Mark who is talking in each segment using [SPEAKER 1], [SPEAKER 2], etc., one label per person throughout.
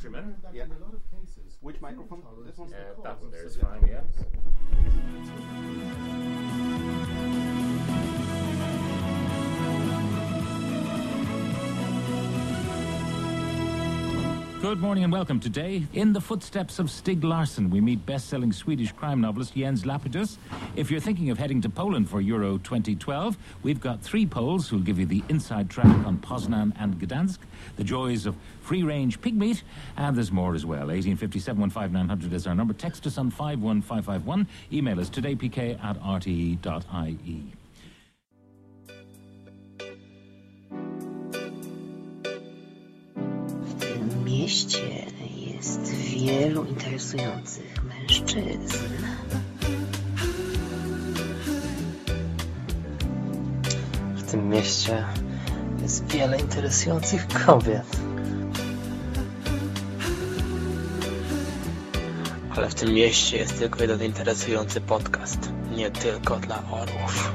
[SPEAKER 1] countrymen.
[SPEAKER 2] Yeah. Which microphone? This one?
[SPEAKER 1] Uh, that one there is fine, yeah.
[SPEAKER 3] Good morning and welcome. Today, in the footsteps of Stieg Larsson, we meet best-selling Swedish crime novelist Jens Lapidus. If you're thinking of heading to Poland for Euro 2012, we've got three Poles who'll give you the inside track on Poznan and Gdansk, the joys of free-range pig meat, and there's more as well. 1857 is our number. Text us on 51551. Email us todaypk at rte.ie.
[SPEAKER 4] mieście jest wielu interesujących mężczyzn. W tym mieście jest wiele interesujących kobiet. Ale w tym mieście jest tylko jeden interesujący podcast. Nie tylko dla orłów.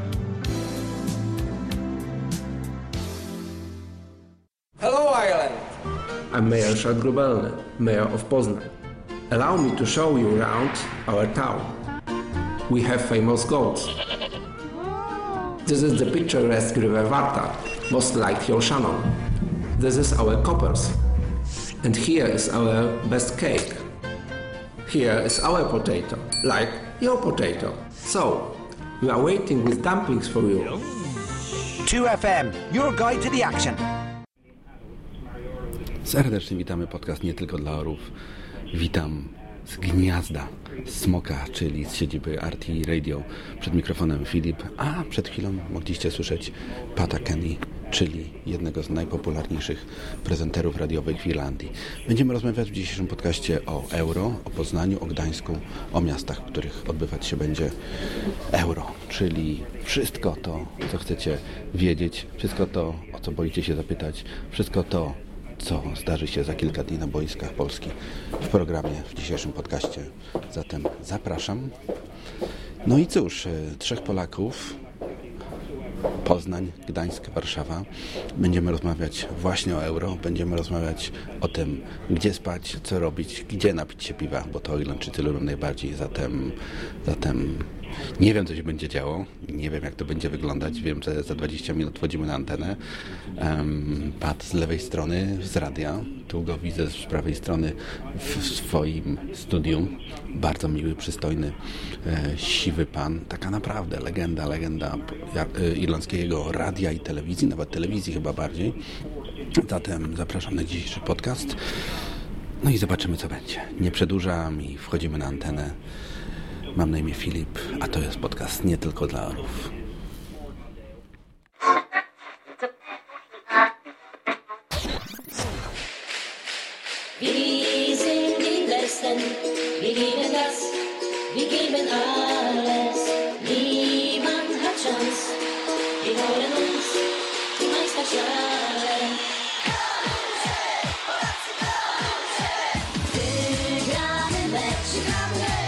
[SPEAKER 5] I'm Mayor Szat Grubelny, Mayor of Poznan. Allow me to show you around our town. We have famous goats. This is the picturesque River Warta, most like your Shannon. This is our coppers. And here is our best cake. Here is our potato, like your potato. So, we are waiting with dumplings for you.
[SPEAKER 6] 2FM, your guide to the action.
[SPEAKER 2] Serdecznie witamy podcast nie tylko dla orów. Witam z gniazda Smoka, czyli z siedziby RT Radio. Przed mikrofonem Filip, a przed chwilą mogliście słyszeć Pata Kenny, czyli jednego z najpopularniejszych prezenterów radiowych w Irlandii. Będziemy rozmawiać w dzisiejszym podcaście o euro, o Poznaniu, o Gdańsku, o miastach, w których odbywać się będzie euro, czyli wszystko to, co chcecie wiedzieć, wszystko to, o co boicie się zapytać, wszystko to, co zdarzy się za kilka dni na boiskach Polski w programie w dzisiejszym podcaście. Zatem zapraszam. No i cóż, e, trzech Polaków, Poznań, Gdańsk, Warszawa. Będziemy rozmawiać właśnie o euro, będziemy rozmawiać o tym, gdzie spać, co robić, gdzie napić się piwa, bo to Irlandczycy lubią najbardziej. Zatem, zatem nie wiem, co się będzie działo, nie wiem, jak to będzie wyglądać. Wiem, że za 20 minut wchodzimy na antenę. Um, Pat z lewej strony, z radia. Tu go widzę z prawej strony w swoim studium. Bardzo miły, przystojny, e, siwy pan. Taka naprawdę legenda, legenda e, irlandzkiego radia i telewizji, nawet telewizji chyba bardziej. Zatem zapraszam na dzisiejszy podcast. No i zobaczymy, co będzie. Nie przedłużam i wchodzimy na antenę. Mam na imię Filip, a to jest podcast nie tylko dla orów.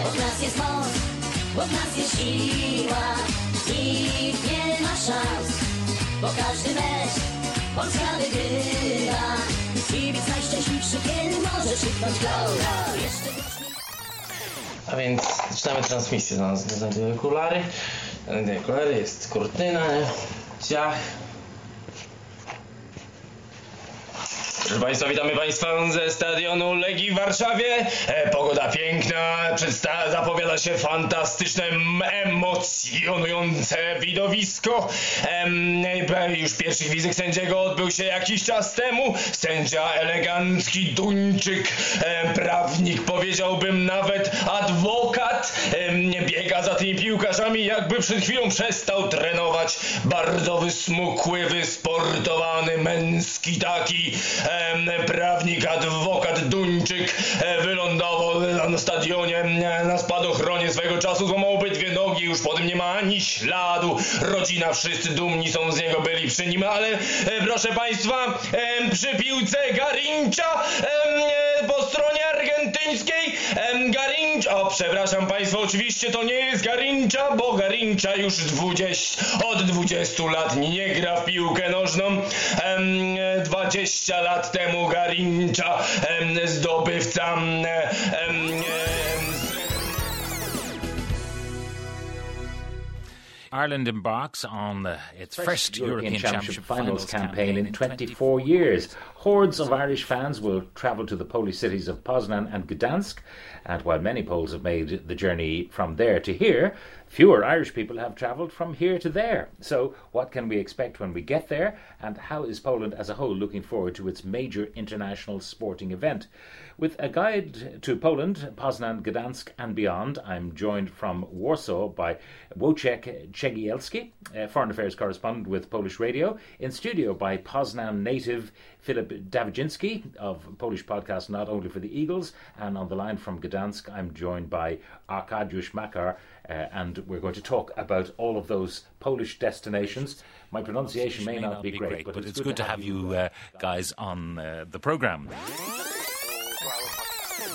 [SPEAKER 7] Od nas jest moc bo w nas jest siła. Nikt nie ma szans, bo każdy mecz Polska wygrywa. Kibic najszczęśliwszy, kiedy może krzyknąć gol. Jeszcze.
[SPEAKER 8] A więc zaczynamy transmisję. Zaraz znajduję okulary. Znajduję okulary, jest kurtyna, ciach. Proszę Państwa, witamy Państwa ze stadionu Legii w Warszawie. E, pogoda piękna, zapowiada się fantastyczne, emocjonujące widowisko. E, już pierwszy wizyk sędziego odbył się jakiś czas temu. Sędzia elegancki Duńczyk, e, prawnik powiedziałbym nawet adwokat. Biega za tymi piłkarzami, jakby przed chwilą przestał trenować. Bardzo wysmukły, wysportowany, męski taki prawnik, adwokat Duńczyk e, wylądował na stadionie e, na spadochronie swego czasu, złamał obydwie nogi, już po tym nie ma ani śladu. Rodzina, wszyscy dumni są z niego, byli przy nim, ale e, proszę Państwa, przy piłce e, po stronie Argentyny poznańskiej. Em, Garincza, o przepraszam Państwa, oczywiście to nie jest Garincza, bo Garincza już 20, od 20 lat nie gra w piłkę nożną. Em, 20 lat temu Garincza, em, zdobywca em, em,
[SPEAKER 3] Ireland embarks on uh, its first, European, Championship, finals campaign in 24 years. Hordes of Irish fans will travel to the Polish cities of Poznan and Gdansk, and while many Poles have made the journey from there to here, fewer Irish people have travelled from here to there. So, what can we expect when we get there, and how is Poland as a whole looking forward to its major international sporting event? With a guide to Poland, Poznan, Gdansk, and beyond, I'm joined from Warsaw by Wojciech Cegielski, uh, Foreign Affairs correspondent with Polish Radio, in studio by Poznan native Philip Dawidziński of Polish podcast Not Only for the Eagles, and on the line from Gdansk, I'm joined by Arkadiusz Makar, uh, and we're going to talk about all of those Polish destinations. My pronunciation may, not, be great, but, it's, good, to have you uh, guys on uh, the program.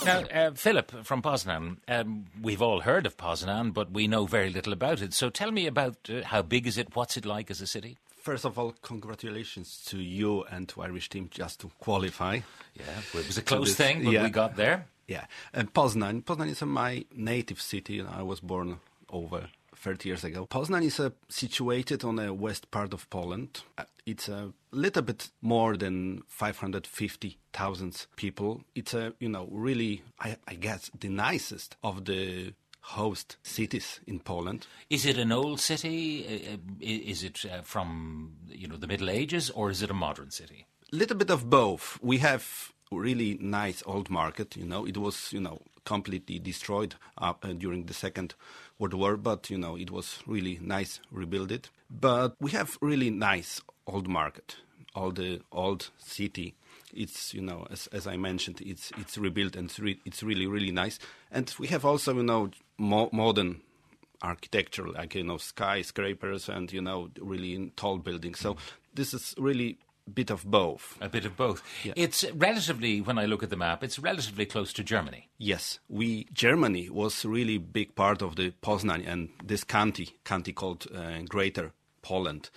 [SPEAKER 3] Now, uh, Philip from Poznan, um, we've all heard of Poznan, but we know very little about it. So tell me about uh, how big is it? What's it like as a city?
[SPEAKER 2] First of all, congratulations to you and to Irish team just to qualify.
[SPEAKER 3] Yeah, it was a close this, thing, but yeah, we got there.
[SPEAKER 2] Yeah, and Poznan. Poznan is my native city. I was born over 30 years ago. Poznan is uh, situated on the west part of Poland. Uh, it's a little bit more than 550,000 people. It's a, you know, really, I, I guess, the nicest of the host cities in Poland.
[SPEAKER 3] Is it an old city? Uh, uh, is it uh, from you know the Middle Ages, or is it a modern city?
[SPEAKER 2] A little bit of both. We have really nice old market. You know, it was you know completely destroyed uh, during the Second World War, but you know it was really nice rebuild it. But we have really nice old market, all the old city. It's you know as as I mentioned, it's it's rebuilt and it's, re- it's really really nice. And we have also you know mo- modern architecture, like you know skyscrapers and you know really tall buildings. So this is really bit of both.
[SPEAKER 3] A bit of both. Yeah. It's relatively, when I look at the map, it's relatively close to Germany.
[SPEAKER 2] Yes, we Germany was really big part of the Poznan and this county, county called uh, Greater Poland,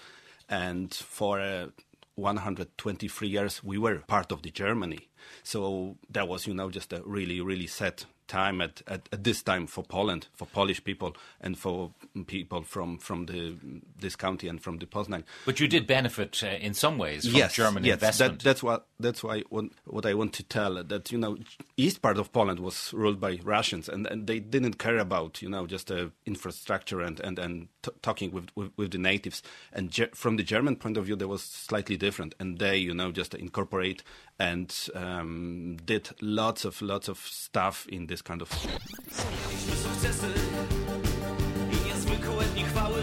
[SPEAKER 2] and for uh, 123 years we were part of the Germany. So that was, you know, just a really, really sad time at, at, at, this time for Poland, for Polish people, and for people from from the this county and from the Poznan.
[SPEAKER 3] But you did benefit uh, in some ways from
[SPEAKER 2] yes,
[SPEAKER 3] German
[SPEAKER 2] yes,
[SPEAKER 3] investment.
[SPEAKER 2] That, that's what that's why what, what I want to tell that you know east part of Poland was ruled by Russians, and, and they didn't care about you know just uh, infrastructure and and and t- talking with, with, with the natives. And ge- from the German point of view, that was slightly different, and they you know just incorporate and um, did lots of lots of stuff in this kind of... Mieliśmy sukcesy i niezwykłe dni chwały.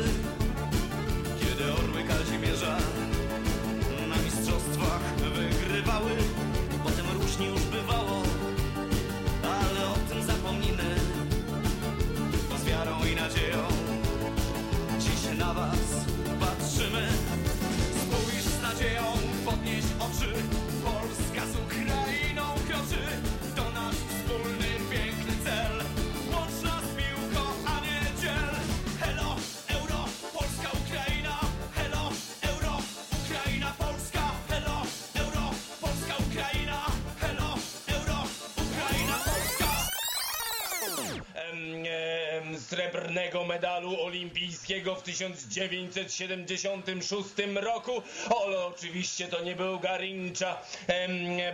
[SPEAKER 8] Srebrnego medalu olimpijskiego w 1976 roku. Ale oczywiście to nie był Garincza,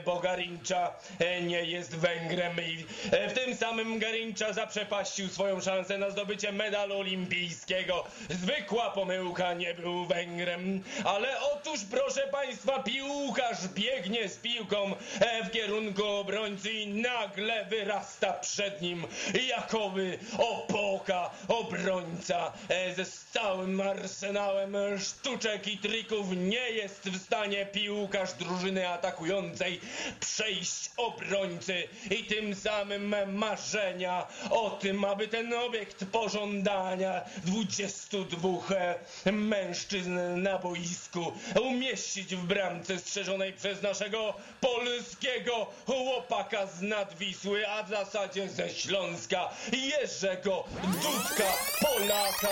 [SPEAKER 8] bo Garincza e, nie jest Węgrem i e, w tym samym Garincza zaprzepaścił swoją szansę na zdobycie medalu olimpijskiego. Zwykła pomyłka, nie był Węgrem. Ale otóż, proszę Państwa, piłkarz biegnie z piłką e, w kierunku obrońcy i nagle wyrasta przed nim jakowy opok Polaka, obrońca e, ze całym arsenałem sztuczek i trików nie jest w stanie piłkarz drużyny atakującej przejść obrońcy. I tym samym marzenia o tym, aby ten obiekt pożądania 22 e, mężczyzn na boisku umieścić w bramce strzeżonej przez naszego polskiego chłopaka z Nadwisły, a w zasadzie ze Śląska, Jerzego Dudka, Polaka.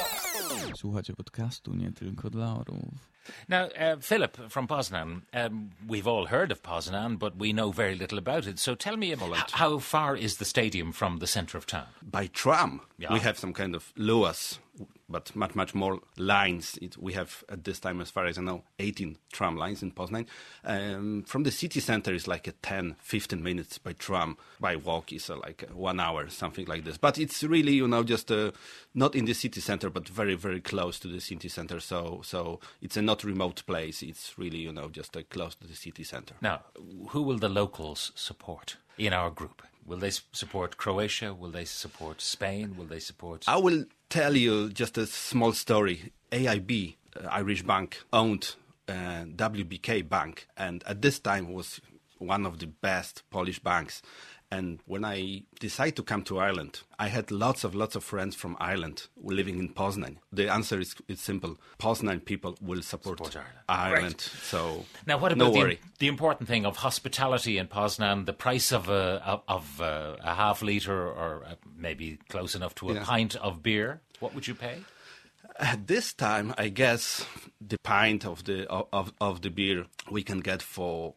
[SPEAKER 9] Słuchacie podcastu nie tylko dla orłów.
[SPEAKER 3] Now, uh, Philip from Poznan, um, we've all heard of Poznan, but we know very little about it. So tell me, a h- how far is the stadium from the centre of town?
[SPEAKER 2] by tram.
[SPEAKER 3] Yeah.
[SPEAKER 2] We have some kind of Luas, but much, much more lines. It, we have, at this time, as far as I know, 18 tram lines in Poznan. Um, from the city center is like a 10, 15 minutes by tram. By walk is uh, like uh, one hour, something like this. But it's really, you know, just uh, not in the city center, but very, very close to the city center. So, so it's a not remote place. It's really, you know, just uh, close to the city center.
[SPEAKER 3] Now, who will the locals support in our group? Will they support Croatia? Will they support Spain? Will they support.
[SPEAKER 2] I will tell you just a small story. AIB, uh, Irish Bank, owned uh, WBK Bank, and at this time was one of the best Polish banks. And when I decided to come to Ireland, I had lots of lots of friends from Ireland living in Poznan. The answer is, it's simple: Poznan people will support,
[SPEAKER 3] Support Ireland.
[SPEAKER 2] Ireland. So
[SPEAKER 3] Now, what
[SPEAKER 2] no
[SPEAKER 3] about the,
[SPEAKER 2] worry.
[SPEAKER 3] the important thing of hospitality in Poznan? The price of a of, of uh, a half liter, or uh, maybe close enough to a
[SPEAKER 2] Yeah.
[SPEAKER 3] pint of beer. What would you pay?
[SPEAKER 2] At this time, I guess the pint of the of, of the beer we can get for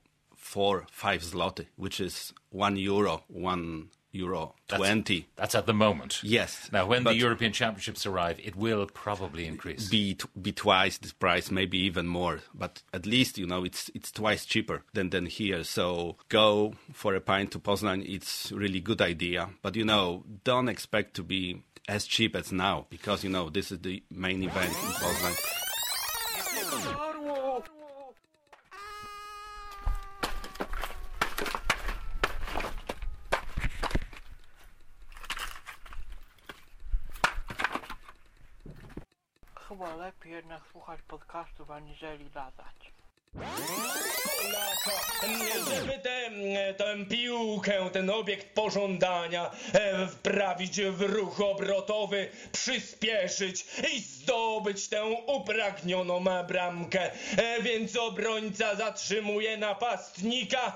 [SPEAKER 2] four five zloty, which is one euro, one euro
[SPEAKER 3] That's-
[SPEAKER 2] twenty.
[SPEAKER 3] That's at the moment.
[SPEAKER 2] Yes.
[SPEAKER 3] Now, when the European Championships arrive, it will probably increase.
[SPEAKER 2] be t- be twice this price, maybe even more. But at least you know it's it's twice cheaper than than here. So go for a pint to Poznan. It's really good idea. But you know, don't expect to be as cheap as now because you know this is the main event in Poznan.
[SPEAKER 10] Lepiej jednak słuchać podcastów, aniżeli latać.
[SPEAKER 8] Polaka, żeby tę, tę piłkę, ten obiekt pożądania e, wprawić w ruch obrotowy, przyspieszyć i zdobyć tę upragnioną bramkę. E, Więc obrońca zatrzymuje napastnika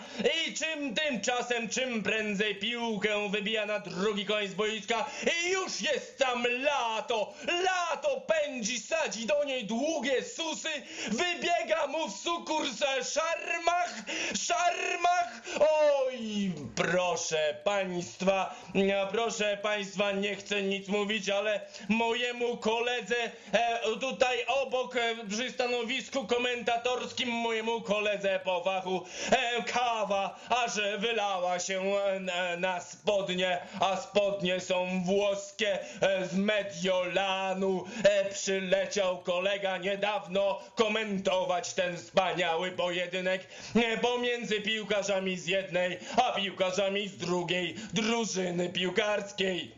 [SPEAKER 8] i czym tymczasem, czym prędzej piłkę wybija na drugi koniec boiska i już jest tam lato, lato pędzi, sadzi do niej długie susy, wybiega mu w sukurse szarmach, szarmach, oj, proszę państwa, proszę państwa, nie chcę nic mówić, ale mojemu koledze e, tutaj obok e, przy stanowisku komentatorskim, mojemu koledze po fachu e, kawa, aż wylała się na, spodnie, a spodnie są włoskie z Mediolanu. Przyleciał kolega niedawno komentować ten wspaniały pojedynek e, pomiędzy piłkarzami z jednej, a piłkarzami z drugiej drużyny piłkarskiej.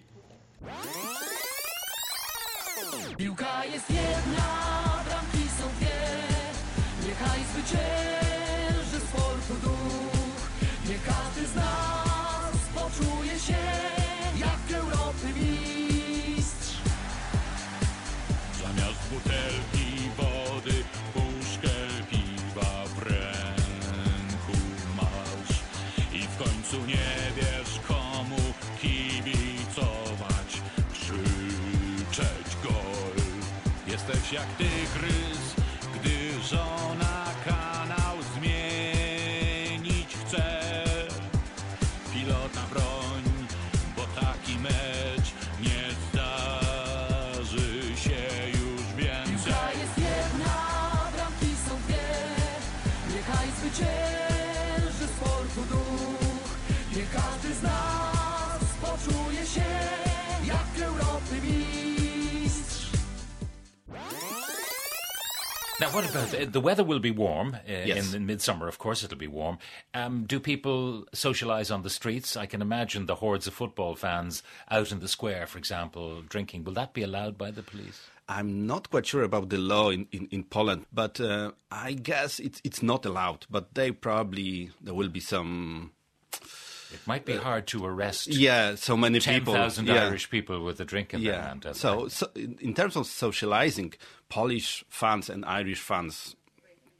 [SPEAKER 7] Piłka jest jedna, bramki są dwie. Niechaj zwycięży
[SPEAKER 11] końcu nie wiesz komu kibicować, krzyczeć gol. Jesteś jak tygrys, gdy żona
[SPEAKER 3] Now, What about the, the weather? Will be warm uh,
[SPEAKER 2] Yes.
[SPEAKER 3] in, in midsummer. Of course, it'll be warm. Um, do people socialise on the streets? I can imagine the hordes of football fans out in the square, for example, drinking. Will that be allowed by the police?
[SPEAKER 2] I'm not quite sure about the law in, in, in Poland, but uh, I guess it's it's not allowed. But they probably there will be some.
[SPEAKER 3] It might be hard to arrest.
[SPEAKER 2] Yeah, so many
[SPEAKER 3] ten
[SPEAKER 2] people.
[SPEAKER 3] thousand
[SPEAKER 2] yeah.
[SPEAKER 3] Irish people with a drink in their hand.
[SPEAKER 2] So, so in, terms of socializing, Polish fans and Irish fans,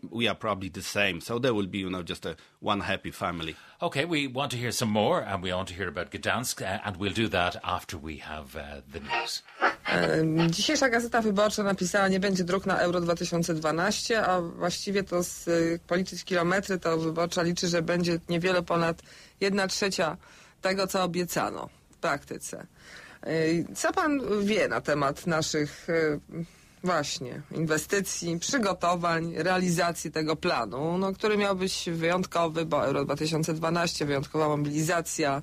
[SPEAKER 2] we are probably the same. So there will be, you know, just a one happy family.
[SPEAKER 3] Okay, we want to hear some more, and we want to hear about Gdansk, and we'll do that after we have uh, the news.
[SPEAKER 12] Dzisiejsza Gazeta Wyborcza napisała, nie będzie dróg na Euro 2012, a właściwie to z, y, policzyć kilometry, to Wyborcza liczy, że będzie niewiele ponad 1 trzecia tego, co obiecano w praktyce. Co pan wie na temat naszych y, właśnie inwestycji, przygotowań, realizacji tego planu, no, który miał być wyjątkowy, bo Euro 2012, wyjątkowa mobilizacja,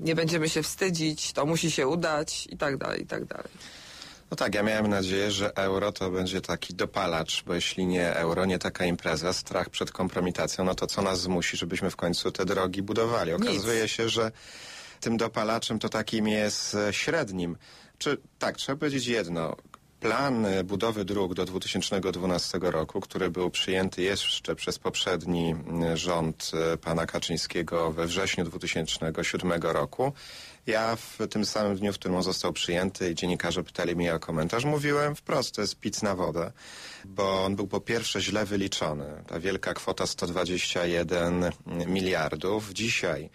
[SPEAKER 12] nie będziemy się wstydzić, to musi się udać i tak dalej, i tak dalej.
[SPEAKER 13] No tak, ja miałem nadzieję, że euro to będzie taki dopalacz, bo jeśli nie euro, nie taka impreza, strach przed kompromitacją, no to co nas zmusi, żebyśmy w końcu te drogi budowali? Okazuje się, że tym dopalaczem to takim jest e, średnim. Czy tak, trzeba powiedzieć jedno. Plan e, budowy dróg do 2012 roku, który był przyjęty jeszcze przez poprzedni e, rząd e, pana Kaczyńskiego we wrześniu 2007 roku, ja w tym samym dniu, w którym on został przyjęty i dziennikarze pytali mnie o komentarz, mówiłem wprost, to jest pic na wodę, bo on był po pierwsze źle wyliczony. Ta wielka kwota 121 miliardów. Dzisiaj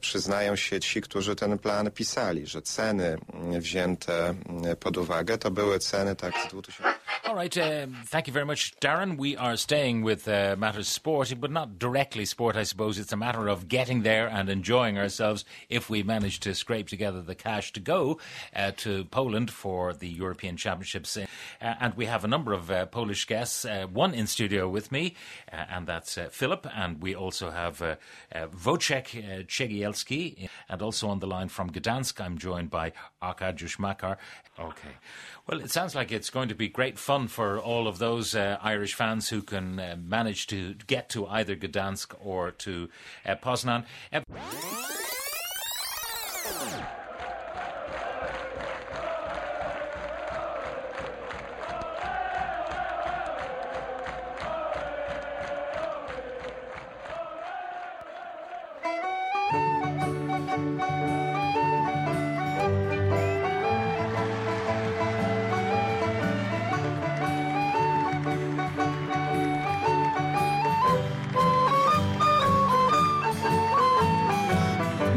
[SPEAKER 13] przyznają się ci, którzy ten plan pisali, że ceny wzięte mm, pod uwagę to były ceny tak z 2000...
[SPEAKER 3] All right, um, thank you very much, Darren. We are staying with uh, matters sport, but not directly sport, I suppose. It's a matter of getting there and enjoying ourselves if we manage to scrape together the cash to go uh, to Poland for the European Championships. Uh, and we have a number of uh, Polish guests, uh, one in studio with me, uh, and that's Philip. And we also have uh, Wojciech Czegielski, and also on the line from Gdansk, I'm joined by Arkadiusz Makar. Okay. Well, it sounds like it's going to be great fun for all of those uh, Irish fans who can uh, manage to get to either Gdansk or to uh, Poznan.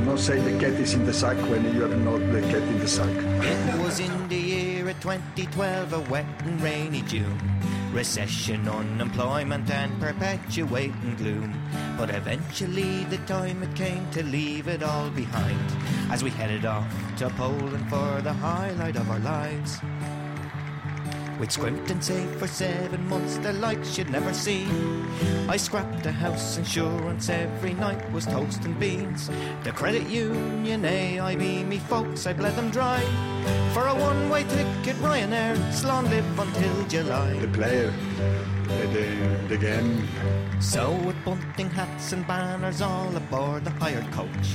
[SPEAKER 14] Not say the cat is in the sack when you are not the cat in the sack.
[SPEAKER 15] It was in the year of 2012, a wet and rainy June. Recession, unemployment, and perpetuating gloom. But eventually, the time it came to leave it all behind as we headed off to Poland for the highlight of our lives. We'd scrimped and saved for seven months, the likes you'd never seen. I scrapped the house insurance, every night was toast and beans. The credit union, AIB, me folks, I bled them dry. For a one way ticket, Ryanair, Slán live until July.
[SPEAKER 14] The player, uh, the, the game.
[SPEAKER 15] So with bunting hats and banners all aboard the hired coach.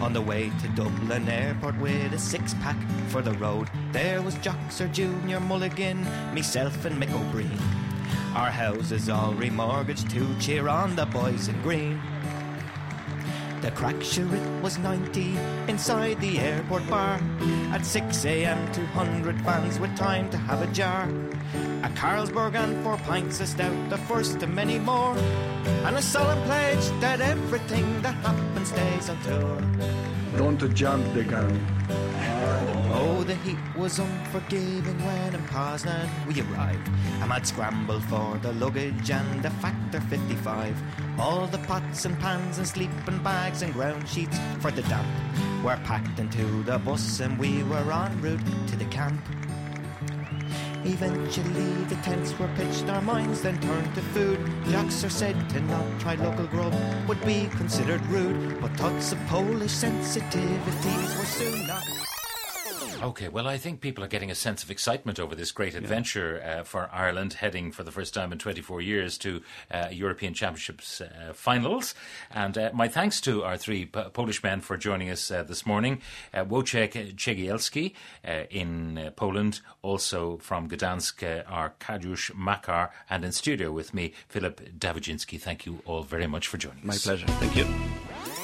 [SPEAKER 15] On the way to Dublin Airport with a six pack for the road, there was Joxer Junior Mulligan, myself and Mick O'Brien. Our houses all remortgaged to cheer on the boys in green. The crack sure it was 90 inside the airport bar. At 6 a.m., 200 fans with time to have a jar. A Carlsberg and four pints of stout, the first of many more. And a solemn pledge that everything that happens stays on tour.
[SPEAKER 14] Don't jump the gun.
[SPEAKER 15] Oh, the heat was unforgiving when in Poznan we arrived. A mad scramble for the luggage and the factor 55. All the pots and pans and sleeping bags and ground sheets for the damp were packed into the bus and we were en route to the camp. Eventually the tents were pitched, our minds then turned to food. Jaxer said to not try local grub would be considered rude, but thoughts of Polish sensitivities were soon not.
[SPEAKER 3] Okay, well, I think people are getting a sense of excitement over this great adventure uh, for Ireland, heading for the first time in 24 years to uh, European Championships uh, finals. And uh, my thanks to our three P- Polish men for joining us uh, this morning uh, Wojciech Cegielski uh, in uh, Poland, also from Gdansk, uh, Arkadiusz Makar, and in studio with me, Philip Dawidziński. Thank you all very much for joining
[SPEAKER 2] My
[SPEAKER 3] us.
[SPEAKER 2] My pleasure. Thank you.